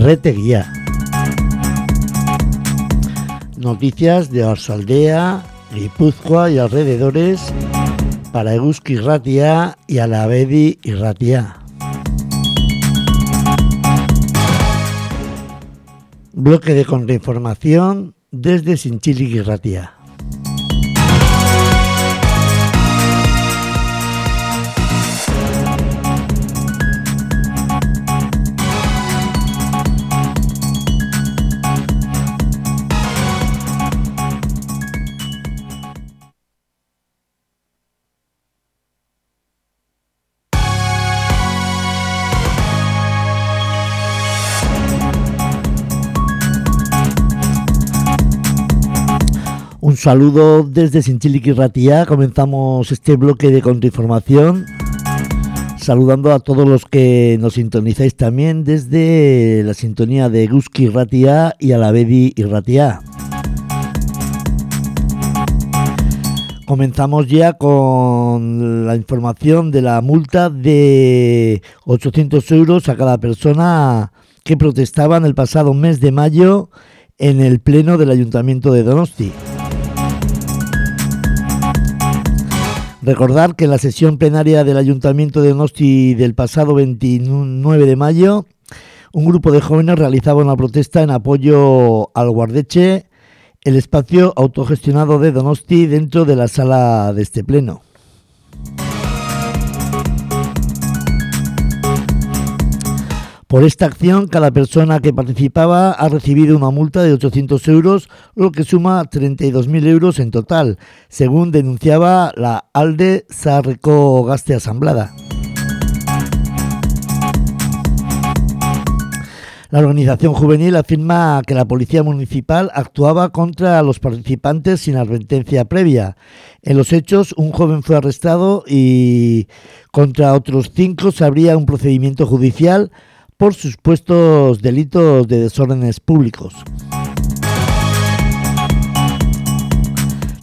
Guía. Noticias de Orsaldea, Guipúzcoa y alrededores para Eguski Ratia y Alavedi y Ratia. Bloque de contrainformación desde Sinchili y Ratia. Un saludo desde Sinchiliqui Ratía. Comenzamos este bloque de contrainformación. Saludando a todos los que nos sintonizáis también desde la sintonía de Guski Ratia y Alavedi Ratia. Comenzamos ya con la información de la multa de 800 euros a cada persona que protestaban el pasado mes de mayo en el pleno del Ayuntamiento de Donosti. Recordar que en la sesión plenaria del Ayuntamiento de Donosti del pasado 29 de mayo, un grupo de jóvenes realizaba una protesta en apoyo al Guardeche, el espacio autogestionado de Donosti dentro de la sala de este pleno. Por esta acción, cada persona que participaba ha recibido una multa de 800 euros, lo que suma 32.000 euros en total, según denunciaba la ALDE Sarreco Gaste Asamblada. La organización juvenil afirma que la policía municipal actuaba contra los participantes sin advertencia previa. En los hechos, un joven fue arrestado y contra otros cinco se abría un procedimiento judicial por supuestos delitos de desórdenes públicos.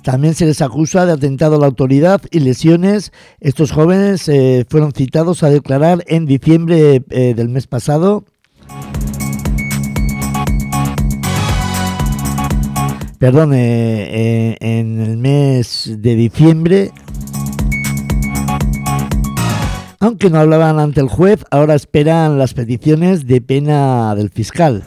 También se les acusa de atentado a la autoridad y lesiones. Estos jóvenes eh, fueron citados a declarar en diciembre eh, del mes pasado. Perdón, eh, en el mes de diciembre aunque no hablaban ante el juez, ahora esperan las peticiones de pena del fiscal.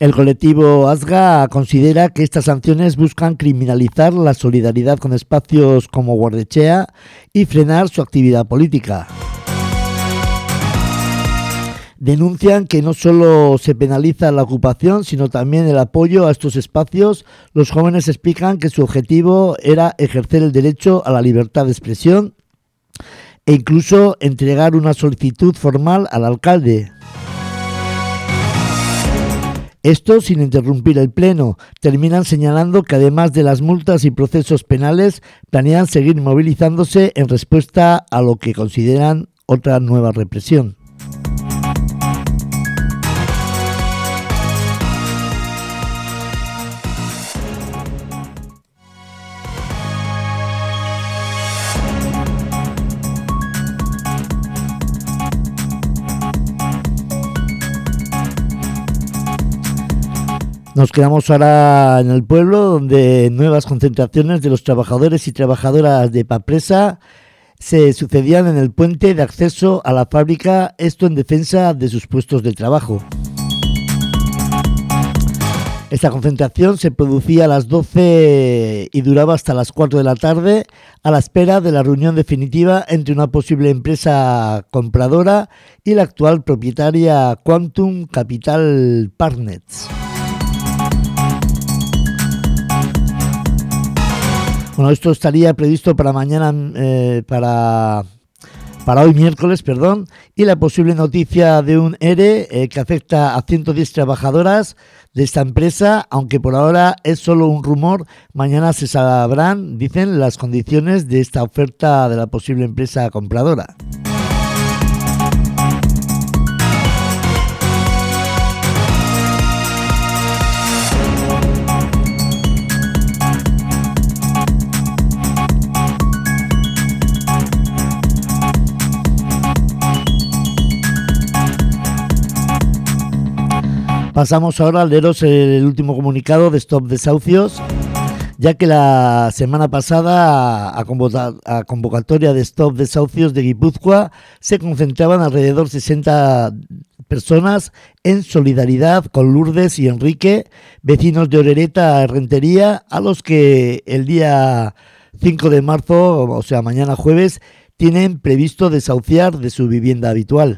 El colectivo ASGA considera que estas sanciones buscan criminalizar la solidaridad con espacios como Guardechea y frenar su actividad política denuncian que no solo se penaliza la ocupación, sino también el apoyo a estos espacios. Los jóvenes explican que su objetivo era ejercer el derecho a la libertad de expresión e incluso entregar una solicitud formal al alcalde. Esto sin interrumpir el Pleno. Terminan señalando que además de las multas y procesos penales, planean seguir movilizándose en respuesta a lo que consideran otra nueva represión. Nos quedamos ahora en el pueblo donde nuevas concentraciones de los trabajadores y trabajadoras de Papresa se sucedían en el puente de acceso a la fábrica, esto en defensa de sus puestos de trabajo. Esta concentración se producía a las 12 y duraba hasta las 4 de la tarde a la espera de la reunión definitiva entre una posible empresa compradora y la actual propietaria Quantum Capital Partners. Bueno, esto estaría previsto para mañana, eh, para, para hoy miércoles, perdón, y la posible noticia de un ERE eh, que afecta a 110 trabajadoras de esta empresa, aunque por ahora es solo un rumor, mañana se sabrán, dicen, las condiciones de esta oferta de la posible empresa compradora. Pasamos ahora a leeros el último comunicado de Stop Desahucios, ya que la semana pasada a, convocatoria de Stop Desahucios de Guipúzcoa se concentraban alrededor 60 personas en solidaridad con Lourdes y Enrique, vecinos de Orereta Rentería, a los que el día 5 de marzo, o sea, mañana jueves, tienen previsto desahuciar de su vivienda habitual.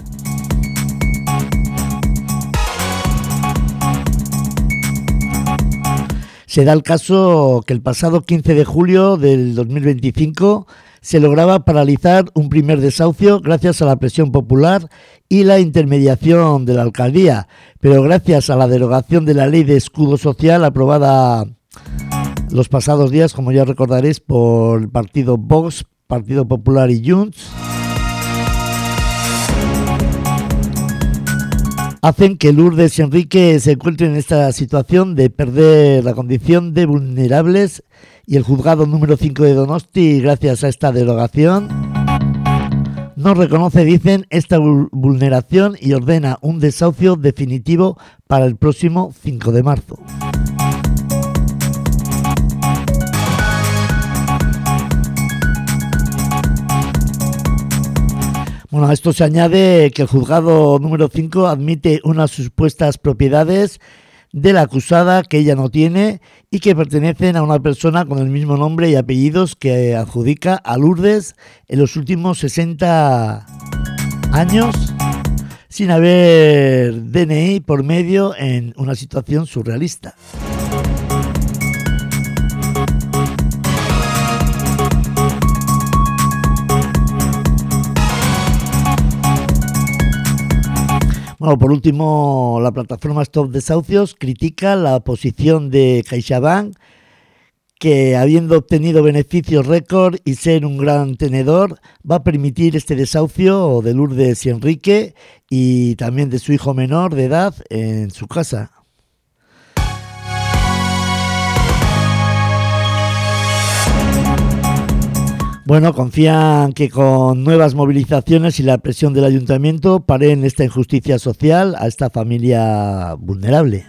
Se da el caso que el pasado 15 de julio del 2025 se lograba paralizar un primer desahucio gracias a la presión popular y la intermediación de la alcaldía, pero gracias a la derogación de la ley de escudo social aprobada los pasados días, como ya recordaréis, por el partido Vox, Partido Popular y Junts, hacen que Lourdes y Enrique se encuentren en esta situación de perder la condición de vulnerables y el juzgado número 5 de Donosti, gracias a esta derogación, no reconoce, dicen, esta vulneración y ordena un desahucio definitivo para el próximo 5 de marzo. Bueno, a esto se añade que el juzgado número 5 admite unas supuestas propiedades de la acusada que ella no tiene y que pertenecen a una persona con el mismo nombre y apellidos que adjudica a Lourdes en los últimos 60 años sin haber DNI por medio en una situación surrealista. Por último, la plataforma Stop Desahucios critica la posición de CaixaBank que habiendo obtenido beneficios récord y ser un gran tenedor, va a permitir este desahucio de Lourdes y Enrique y también de su hijo menor de edad en su casa. Bueno, confían que con nuevas movilizaciones y la presión del ayuntamiento paren esta injusticia social a esta familia vulnerable.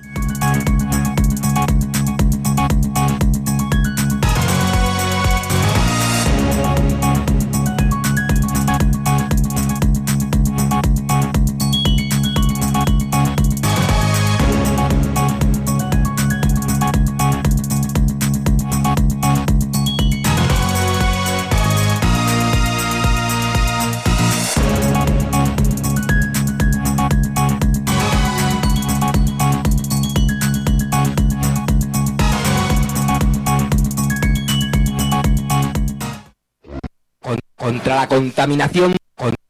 Contra la contaminación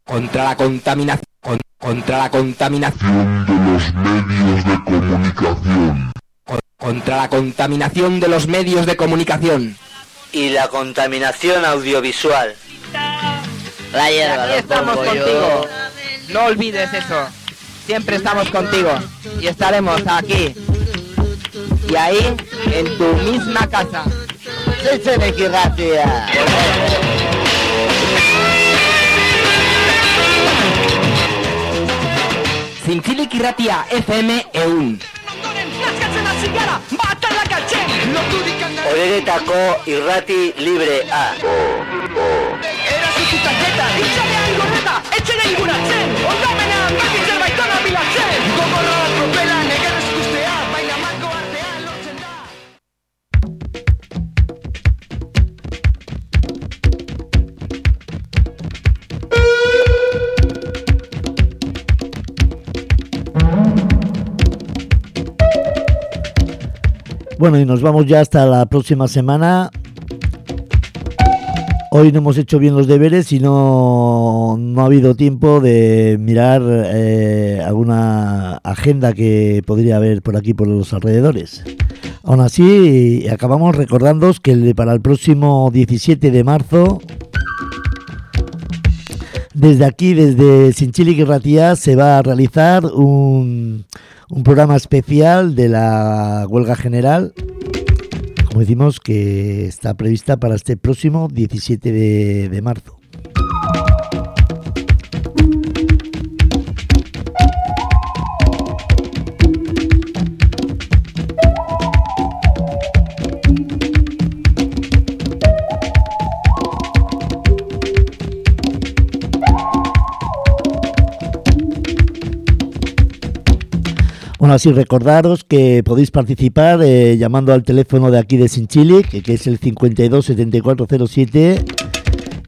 contra la contaminación contra la contaminación de los medios de comunicación contra la contaminación de los medios de comunicación y la contaminación audiovisual. La hierba, Aquí estamos contigo. No olvides eso. Siempre estamos contigo y estaremos aquí y ahí en tu misma casa. gracias. Zintzilik irratia FM eun. Oreretako irrati libre A. Era su tarjeta, itxarean gorreta, etxera inguratzen, Bueno, y nos vamos ya hasta la próxima semana. Hoy no hemos hecho bien los deberes y no, no ha habido tiempo de mirar eh, alguna agenda que podría haber por aquí, por los alrededores. Aún así, acabamos recordándoos que para el próximo 17 de marzo, desde aquí, desde Sinchili y Ratía, se va a realizar un, un programa especial de la huelga general, como decimos, que está prevista para este próximo 17 de, de marzo. Bueno, así recordaros que podéis participar eh, llamando al teléfono de aquí de Sinchili, que, que es el 527407,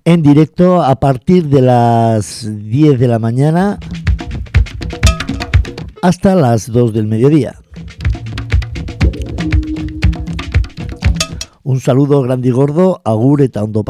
en directo a partir de las 10 de la mañana hasta las 2 del mediodía. Un saludo grande y gordo, agur eta ondo.